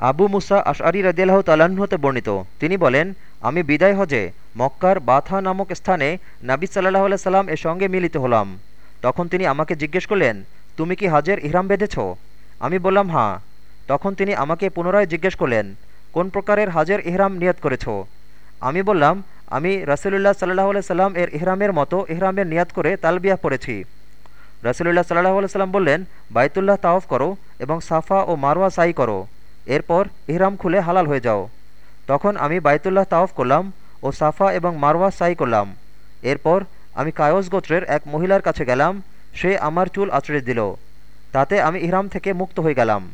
আবু মুসা আশআরি রদিয়াল্লাহ তাল্লাহ্ন হতে বর্ণিত। তিনি বলেন, আমি বিদায় হজে মক্কার বাথা নামক স্থানে নাবি সাল্লাহ আল্লাহ সাল্লাম এর সঙ্গে মিলিত হলাম। তখন তিনি আমাকে জিজ্ঞেস করলেন, তুমি কি হাজের ইহরাম বেঁধেছ? আমি বললাম হাঁ তখন তিনি আমাকে পুনরায় জিজ্ঞেস করলেন, কোন প্রকারের হাজের ইহরাম নিয়ত করেছ? আমি বললাম, আমি রাসুলুল্লাহ সাল্লাহ আলাই সাল্লাম এর ইহরামের মতো ইহরামের নিয়াত করে তালবিয়া পড়েছি। রাসুলুল্লাহ সাল্লাহ আলাই সাল্লাম বললেন, বাইতুল্লাহ তাওফ করো এবং সাফা ও মারওয়া সাই করো। এরপর ইহরাম খুলে হালাল হয়ে যাও। তখন আমি বাইতুল্লাহ তাওফ করলাম ও সাফা এবং মারওয়া সাই করলাম। এরপর আমি কায়স গোত্রের এক মহিলার কাছে গেলাম, সে আমার চুল আঁচড়ে দিল। তাতে আমি ইহরাম থেকে মুক্ত হয়ে গেলাম।